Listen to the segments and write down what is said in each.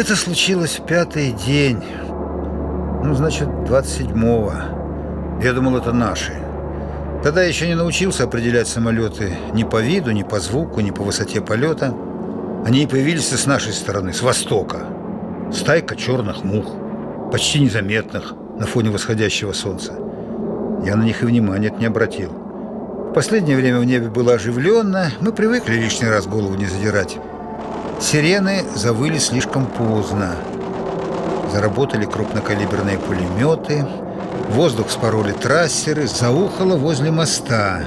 Это случилось в пятый день. Ну, значит, 27-го. Я думал, это наши. Тогда я еще не научился определять самолеты ни по виду, ни по звуку, ни по высоте полета. Они и появились с нашей стороны, с востока. Стайка черных мух, почти незаметных на фоне восходящего солнца. Я на них и внимания не обратил. В последнее время в небе было оживленно, мы привыкли лишний раз голову не задирать. Сирены завыли слишком поздно. Заработали крупнокалиберные пулеметы, воздух спороли трассеры, заухало возле моста.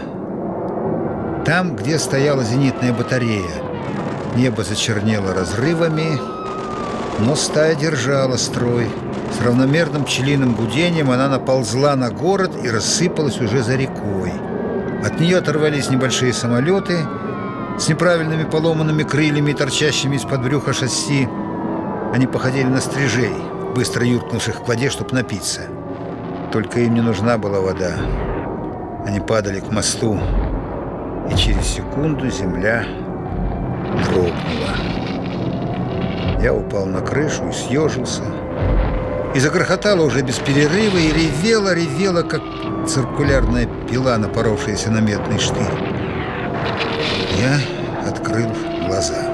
Там, где стояла зенитная батарея, небо зачернело разрывами, но стая держала строй. С равномерным пчелиным гудением она наползла на город и рассыпалась уже за рекой. От нее оторвались небольшие самолеты – с неправильными поломанными крыльями и торчащими из-под брюха шасси. Они походили на стрижей, быстро юркнувших к воде, чтобы напиться. Только им не нужна была вода. Они падали к мосту, и через секунду земля дрогнула. Я упал на крышу и съежился. И загрохотало уже без перерыва, и ревела, ревела, как циркулярная пила, напоровшаяся на медный штырь. Я открыл глаза.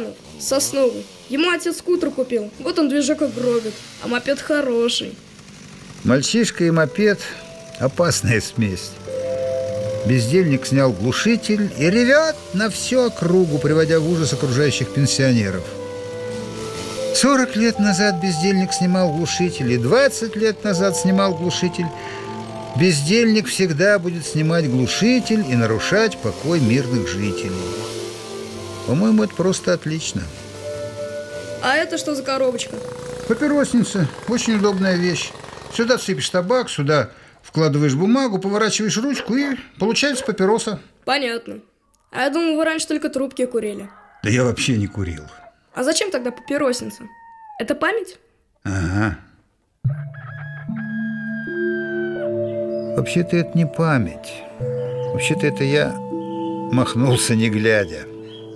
Лобанов, сосновый. Ему отец скутер купил. Вот он движок и гробит. А мопед хороший. Мальчишка и мопед – опасная смесь. Бездельник снял глушитель и ревет на всю округу, приводя в ужас окружающих пенсионеров. 40 лет назад бездельник снимал глушитель, и 20 лет назад снимал глушитель. Бездельник всегда будет снимать глушитель и нарушать покой мирных жителей. По-моему, это просто отлично. А это что за коробочка? Папиросница. Очень удобная вещь. Сюда всыпешь табак, сюда вкладываешь бумагу, поворачиваешь ручку и получается папироса. Понятно. А я думал, вы раньше только трубки курили. Да я вообще не курил. А зачем тогда папиросница? Это память? Ага. Вообще-то это не память. Вообще-то это я махнулся не глядя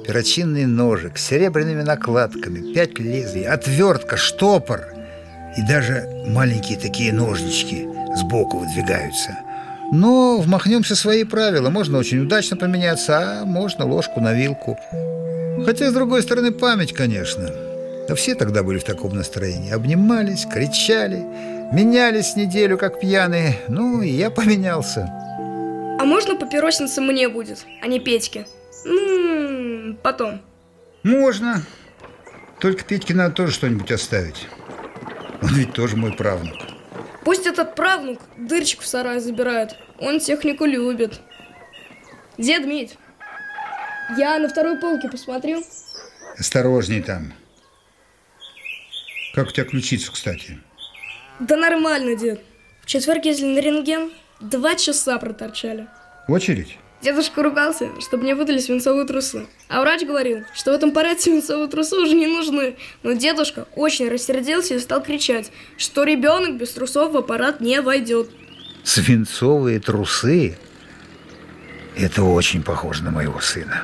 перочинный ножик с серебряными накладками, пять лезвий, отвертка, штопор и даже маленькие такие ножнички сбоку выдвигаются. Но вмахнемся свои правила. Можно очень удачно поменяться, а можно ложку на вилку. Хотя, с другой стороны, память, конечно. Да все тогда были в таком настроении. Обнимались, кричали, менялись неделю, как пьяные. Ну, и я поменялся. А можно папиросница мне будет, а не Петьке? Ну, потом. Можно. Только Петьке надо тоже что-нибудь оставить. Он ведь тоже мой правнук. Пусть этот правнук дырчик в сарай забирает. Он технику любит. Дед Мить, я на второй полке посмотрю. Осторожней там. Как у тебя ключица, кстати? Да нормально, дед. В четверг ездили на рентген, два часа проторчали. Очередь? Дедушка ругался, чтобы мне выдали свинцовые трусы. А врач говорил, что в этом параде свинцовые трусы уже не нужны. Но дедушка очень рассердился и стал кричать, что ребенок без трусов в аппарат не войдет. Свинцовые трусы? Это очень похоже на моего сына.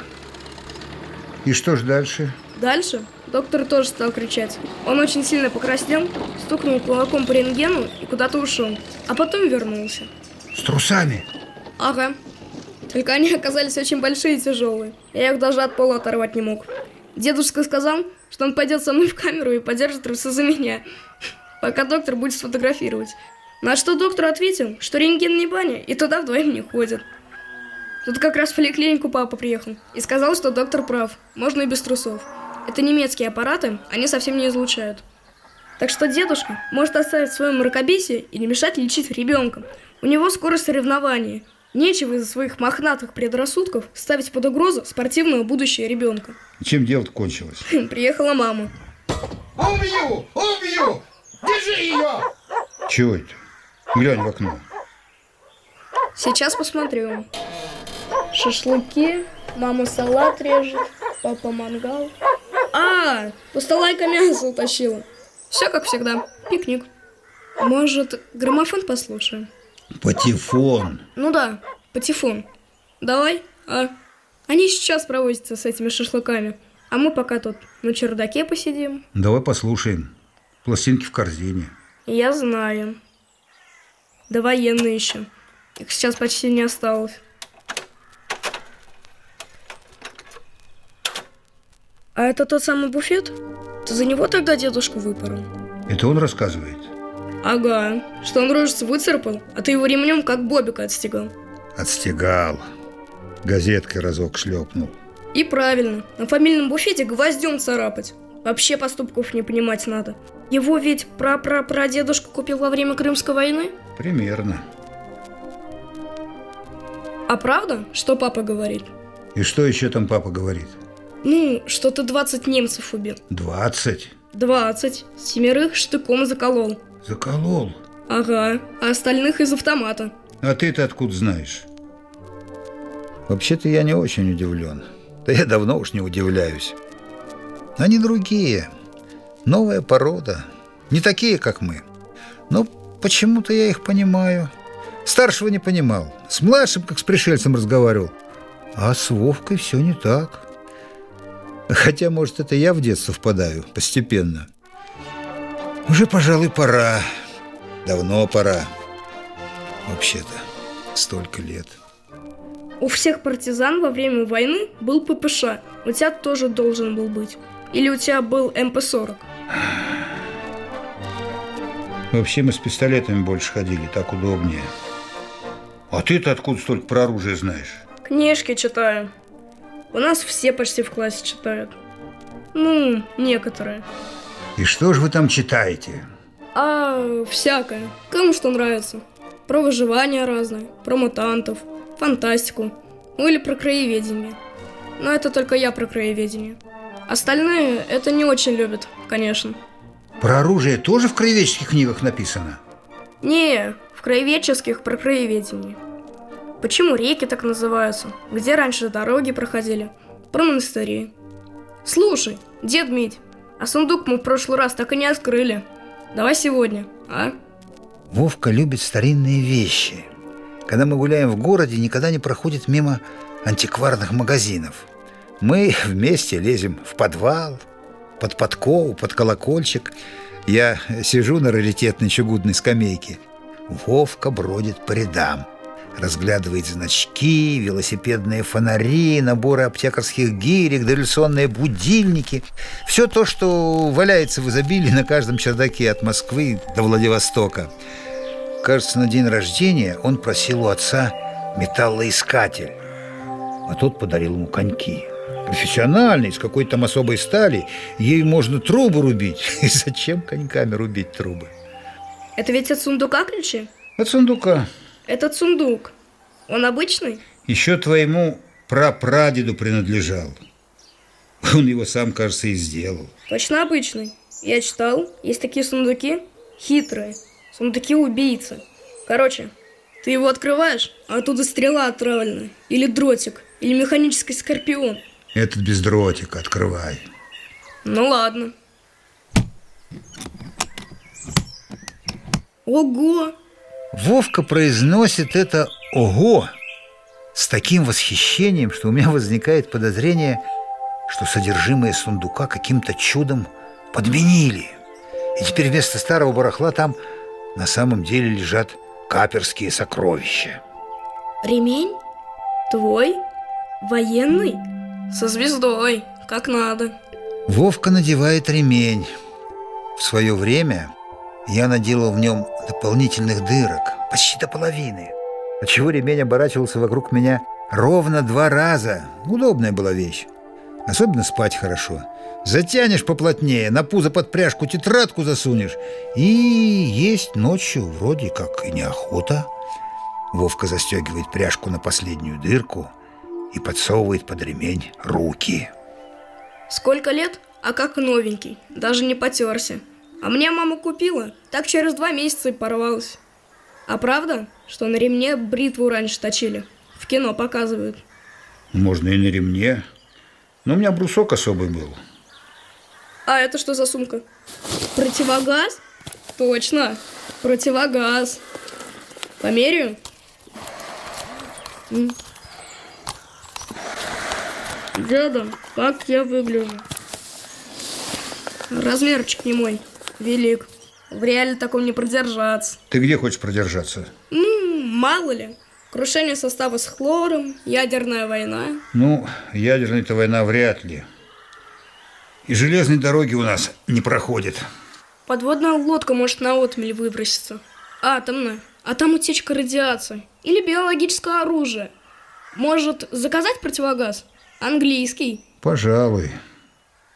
И что ж дальше? Дальше доктор тоже стал кричать. Он очень сильно покраснел, стукнул кулаком по рентгену и куда-то ушел. А потом вернулся. С трусами? Ага. Только они оказались очень большие и тяжелые. Я их даже от пола оторвать не мог. Дедушка сказал, что он пойдет со мной в камеру и подержит трусы за меня, пока доктор будет сфотографировать. На что доктор ответил, что рентген не баня, и туда вдвоем не ходят. Тут как раз в поликлинику папа приехал и сказал, что доктор прав, можно и без трусов. Это немецкие аппараты, они совсем не излучают. Так что дедушка может оставить свое мракобесие и не мешать лечить ребенка. У него скоро соревнования – Нечего из-за своих мохнатых предрассудков ставить под угрозу спортивное будущее ребенка. Чем дело кончилось? Приехала мама. Убью! Убью! Держи ее! Чего это? Глянь в окно. Сейчас посмотрю. Шашлыки, мама салат режет, папа мангал. А, пустолайка мясо утащила. Все как всегда, пикник. Может, граммофон послушаем? Патефон. Ну да, патефон. Давай, а? Они сейчас проводятся с этими шашлыками. А мы пока тут на чердаке посидим. Давай послушаем. Пластинки в корзине. Я знаю. Да военные еще. Их сейчас почти не осталось. А это тот самый буфет? Ты за него тогда дедушку выпорол? Это он рассказывает? Ага, что он рожицу выцарапал, а ты его ремнем как бобика отстегал. Отстегал. Газеткой разок шлепнул. И правильно, на фамильном буфете гвоздем царапать. Вообще поступков не понимать надо. Его ведь пра-пра-прадедушка купил во время Крымской войны? Примерно. А правда, что папа говорит? И что еще там папа говорит? Ну, что ты 20 немцев убил. 20? 20. Семерых штыком заколол. Заколол? Ага, а остальных из автомата. А ты-то откуда знаешь? Вообще-то я не очень удивлен. Да я давно уж не удивляюсь. Они другие. Новая порода. Не такие, как мы. Но почему-то я их понимаю. Старшего не понимал. С младшим, как с пришельцем, разговаривал. А с Вовкой все не так. Хотя, может, это я в детство впадаю постепенно. Уже, пожалуй, пора. Давно пора. Вообще-то, столько лет. У всех партизан во время войны был ППШ. У тебя тоже должен был быть. Или у тебя был МП-40? Вообще мы с пистолетами больше ходили, так удобнее. А ты-то откуда столько про оружие знаешь? Книжки читаю. У нас все почти в классе читают. Ну, некоторые. И что же вы там читаете? А, всякое. Кому что нравится. Про выживание разное, про мутантов, фантастику, ну или про краеведение. Но это только я про краеведение. Остальные это не очень любят, конечно. Про оружие тоже в краеведческих книгах написано? Не, в краеведческих про краеведение. Почему реки так называются? Где раньше дороги проходили? Про монастыри. Слушай, дед Мить, а сундук мы в прошлый раз так и не открыли. Давай сегодня, а? Вовка любит старинные вещи. Когда мы гуляем в городе, никогда не проходит мимо антикварных магазинов. Мы вместе лезем в подвал, под подкову, под колокольчик. Я сижу на раритетной чугунной скамейке. Вовка бродит по рядам разглядывает значки, велосипедные фонари, наборы аптекарских гирек, дореволюционные будильники. Все то, что валяется в изобилии на каждом чердаке от Москвы до Владивостока. Кажется, на день рождения он просил у отца металлоискатель, а тот подарил ему коньки. Профессиональный, с какой-то там особой стали. Ей можно трубы рубить. И зачем коньками рубить трубы? Это ведь от сундука ключи? От сундука. Этот сундук, он обычный? Еще твоему прапрадеду принадлежал. Он его сам, кажется, и сделал. Точно обычный. Я читал, есть такие сундуки хитрые. Сундуки убийцы. Короче, ты его открываешь, а оттуда стрела отравлена. Или дротик, или механический скорпион. Этот без дротика, открывай. Ну ладно. Ого! Вовка произносит это «Ого!» с таким восхищением, что у меня возникает подозрение, что содержимое сундука каким-то чудом подменили. И теперь вместо старого барахла там на самом деле лежат каперские сокровища. Ремень? Твой? Военный? Со звездой, как надо. Вовка надевает ремень. В свое время я наделал в нем дополнительных дырок, почти до половины, отчего ремень оборачивался вокруг меня ровно два раза. Удобная была вещь. Особенно спать хорошо. Затянешь поплотнее, на пузо под пряжку тетрадку засунешь. И есть ночью вроде как и неохота. Вовка застегивает пряжку на последнюю дырку и подсовывает под ремень руки. Сколько лет? А как новенький, даже не потерся. А мне мама купила, так через два месяца и порвалась. А правда, что на ремне бритву раньше точили? В кино показывают. Можно и на ремне. Но у меня брусок особый был. А это что за сумка? Противогаз? Точно, противогаз. Померяю? Деда, как я выгляжу? Размерчик не мой, велик. В реале таком не продержаться. Ты где хочешь продержаться? Ну, мало ли. Крушение состава с хлором, ядерная война. Ну, ядерная-то война вряд ли. И железной дороги у нас не проходит. Подводная лодка может на отмель выброситься. Атомная. А там утечка радиации. Или биологическое оружие. Может, заказать противогаз? Английский. Пожалуй.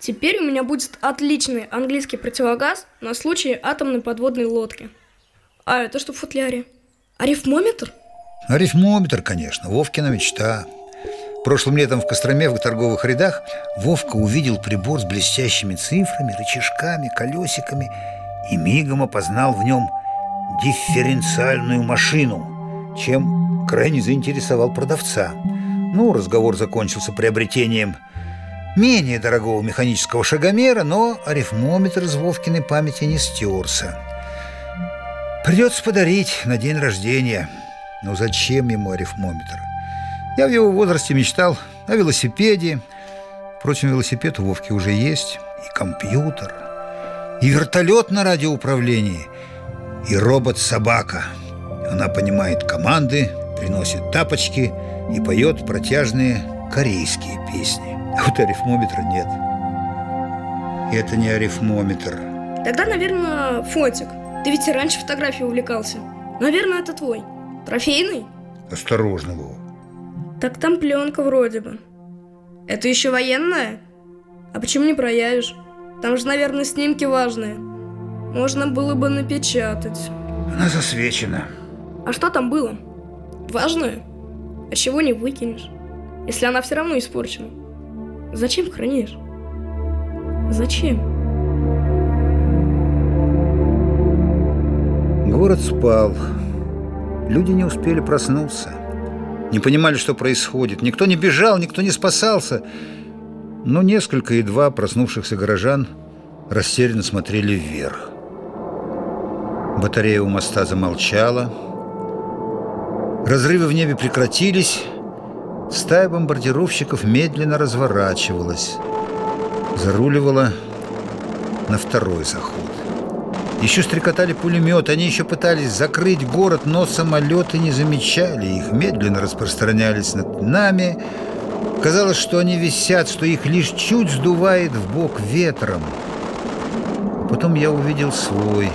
Теперь у меня будет отличный английский противогаз на случай атомной подводной лодки. А это что в футляре? Арифмометр? Арифмометр, конечно. Вовкина мечта. Прошлым летом в Костроме в торговых рядах Вовка увидел прибор с блестящими цифрами, рычажками, колесиками и мигом опознал в нем дифференциальную машину, чем крайне заинтересовал продавца. Ну, разговор закончился приобретением менее дорогого механического шагомера, но арифмометр из Вовкиной памяти не стерся. Придется подарить на день рождения. Но зачем ему арифмометр? Я в его возрасте мечтал о велосипеде. Впрочем, велосипед у Вовки уже есть, и компьютер, и вертолет на радиоуправлении, и робот-собака. Она понимает команды, приносит тапочки и поет протяжные корейские песни. А вот арифмометра нет. Это не арифмометр. Тогда, наверное, фотик. Ты ведь и раньше фотографией увлекался. Наверное, это твой. Трофейный? Осторожно, Вова. Так там пленка вроде бы. Это еще военная? А почему не проявишь? Там же, наверное, снимки важные. Можно было бы напечатать. Она засвечена. А что там было? Важное? А чего не выкинешь? Если она все равно испорчена. Зачем хранишь? Зачем? Город спал. Люди не успели проснуться. Не понимали, что происходит. Никто не бежал, никто не спасался. Но несколько едва проснувшихся горожан растерянно смотрели вверх. Батарея у моста замолчала. Разрывы в небе прекратились. Стая бомбардировщиков медленно разворачивалась. Заруливала на второй заход. Еще стрекотали пулеметы, они еще пытались закрыть город, но самолеты не замечали их, медленно распространялись над нами. Казалось, что они висят, что их лишь чуть сдувает в бок ветром. Потом я увидел свой.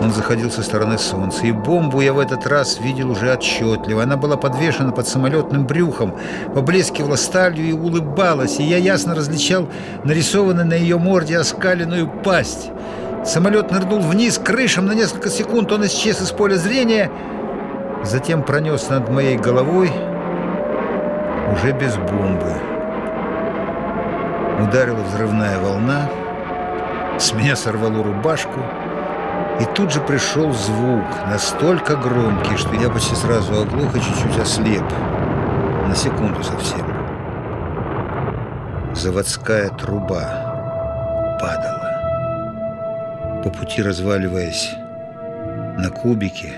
Он заходил со стороны солнца, и бомбу я в этот раз видел уже отчетливо. Она была подвешена под самолетным брюхом, поблескивала сталью и улыбалась, и я ясно различал нарисованную на ее морде оскаленную пасть. Самолет нырнул вниз крышем на несколько секунд, он исчез из поля зрения, затем пронес над моей головой уже без бомбы. Ударила взрывная волна, с меня сорвало рубашку, и тут же пришел звук, настолько громкий, что я почти сразу оглох и чуть-чуть ослеп. На секунду совсем. Заводская труба падала по пути разваливаясь на кубики,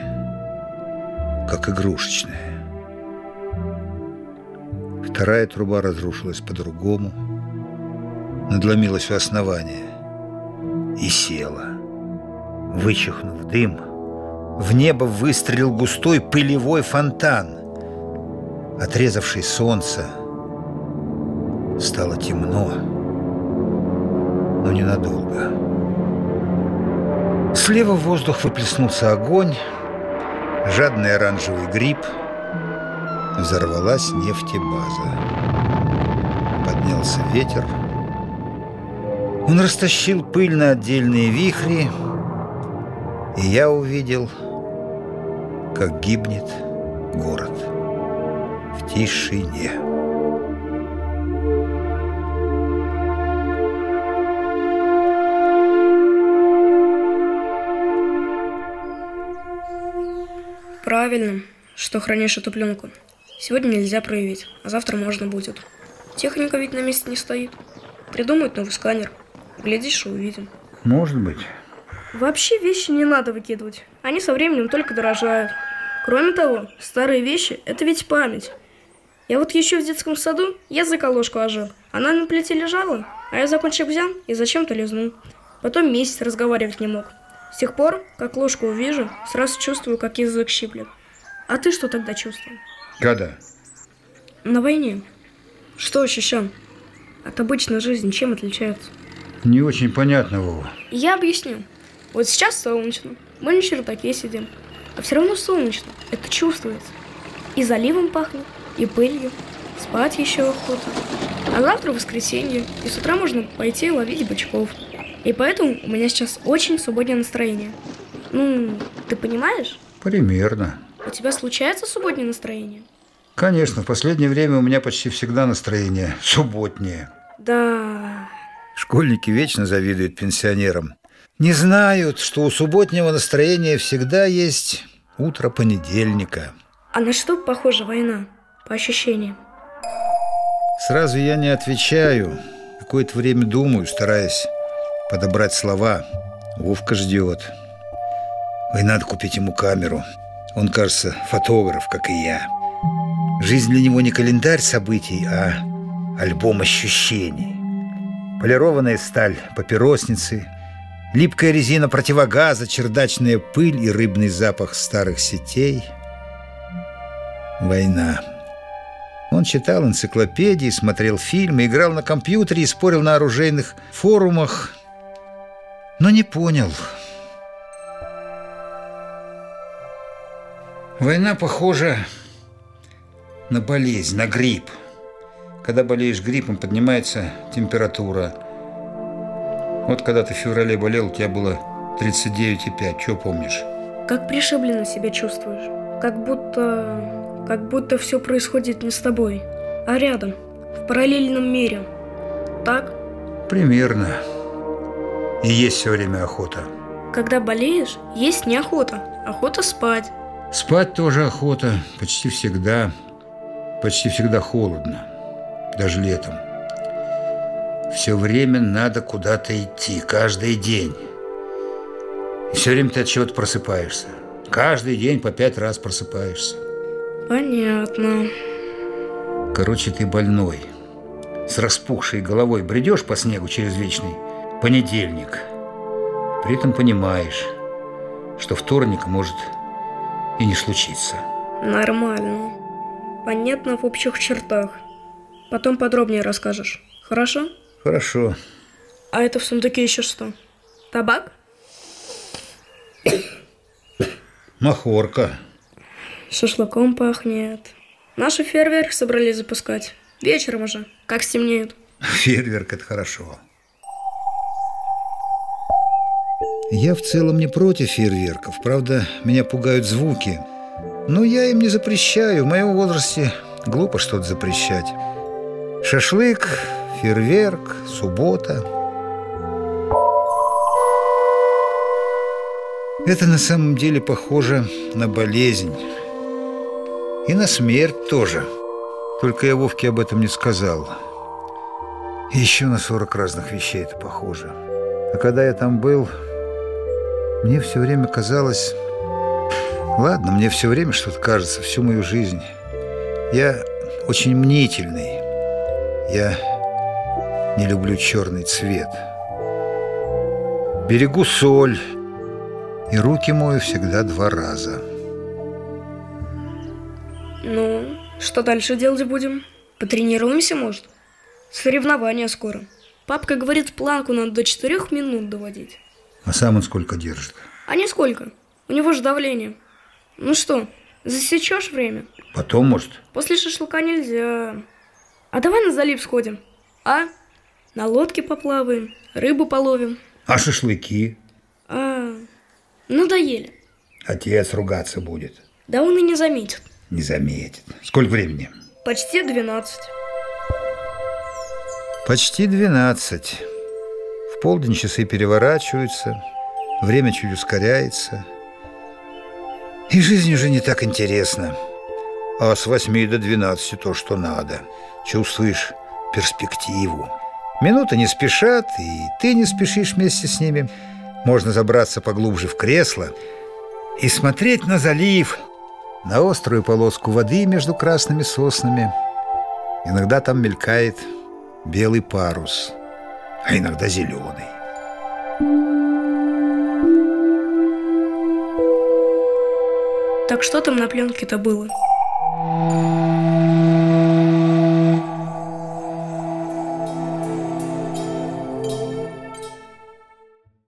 как игрушечная. Вторая труба разрушилась по-другому, надломилась у основания и села. Вычихнув дым, в небо выстрелил густой пылевой фонтан. Отрезавший солнце, стало темно, но ненадолго. Слева в воздух выплеснулся огонь, жадный оранжевый гриб, взорвалась нефтебаза. Поднялся ветер. Он растащил пыль на отдельные вихри, и я увидел, как гибнет город в тишине. Правильно, что хранишь эту пленку. Сегодня нельзя проявить, а завтра можно будет. Техника ведь на месте не стоит. Придумают новый сканер. Глядишь и увидим. Может быть. Вообще вещи не надо выкидывать. Они со временем только дорожают. Кроме того, старые вещи – это ведь память. Я вот еще в детском саду язык ложку ожег. Она на плите лежала, а я закончил взял и зачем-то лизнул. Потом месяц разговаривать не мог. С тех пор, как ложку увижу, сразу чувствую, как язык щиплет. А ты что тогда чувствовал? Когда? На войне. Что ощущал? От обычной жизни чем отличается? Не очень понятно, Вова. Я объясню. Вот сейчас солнечно. Мы на чердаке сидим. А все равно солнечно. Это чувствуется. И заливом пахнет, и пылью. Спать еще охота. А завтра воскресенье, и с утра можно пойти ловить бычков. И поэтому у меня сейчас очень субботнее настроение. Ну, ты понимаешь? Примерно. У тебя случается субботнее настроение? Конечно, в последнее время у меня почти всегда настроение субботнее. Да. Школьники вечно завидуют пенсионерам. Не знают, что у субботнего настроения всегда есть утро понедельника. А на что похожа война, по ощущениям? Сразу я не отвечаю. Какое-то время думаю, стараясь подобрать слова. Вовка ждет. Ой, надо купить ему камеру. Он, кажется, фотограф, как и я. Жизнь для него не календарь событий, а альбом ощущений. Полированная сталь папиросницы, липкая резина противогаза, чердачная пыль и рыбный запах старых сетей. Война. Он читал энциклопедии, смотрел фильмы, играл на компьютере и спорил на оружейных форумах, но не понял. Война похожа на болезнь, на грипп. Когда болеешь гриппом, поднимается температура. Вот когда ты в феврале болел, у тебя было 39,5. Что помнишь? Как пришибленно себя чувствуешь. Как будто... Как будто все происходит не с тобой, а рядом, в параллельном мире. Так? Примерно. И есть все время охота. Когда болеешь, есть неохота. Охота спать. Спать тоже охота. Почти всегда. Почти всегда холодно. Даже летом. Все время надо куда-то идти. Каждый день. И все время ты от чего-то просыпаешься. Каждый день по пять раз просыпаешься. Понятно. Короче, ты больной. С распухшей головой бредешь по снегу через вечный понедельник. При этом понимаешь, что вторник может и не случиться. Нормально. Понятно в общих чертах. Потом подробнее расскажешь. Хорошо? Хорошо. А это в сундуке еще что? Табак? Махорка. Шашлыком пахнет. Наши фейерверк собрались запускать. Вечером уже, как стемнеет. Фейерверк – это хорошо. Я в целом не против фейерверков. Правда, меня пугают звуки. Но я им не запрещаю. В моем возрасте глупо что-то запрещать. Шашлык, фейерверк, суббота. Это на самом деле похоже на болезнь. И на смерть тоже. Только я Вовке об этом не сказал. И еще на 40 разных вещей это похоже. А когда я там был, мне все время казалось... Ладно, мне все время что-то кажется, всю мою жизнь. Я очень мнительный. Я не люблю черный цвет. Берегу соль. И руки мою всегда два раза. Ну, что дальше делать будем? Потренируемся, может? Соревнования скоро. Папка говорит, планку надо до четырех минут доводить. А сам он сколько держит? А не сколько. У него же давление. Ну что, засечешь время? Потом, может? После шашлыка нельзя. А давай на залив сходим. А? На лодке поплаваем, рыбу половим. А шашлыки? А, надоели. Отец ругаться будет. Да он и не заметит. Не заметит. Сколько времени? Почти 12. Почти 12. В полдень часы переворачиваются, время чуть ускоряется. И жизнь уже не так интересна. А с 8 до 12 то, что надо. Чувствуешь перспективу. Минуты не спешат, и ты не спешишь вместе с ними. Можно забраться поглубже в кресло и смотреть на залив, на острую полоску воды между красными соснами. Иногда там мелькает белый парус, а иногда зеленый. Так что там на пленке-то было?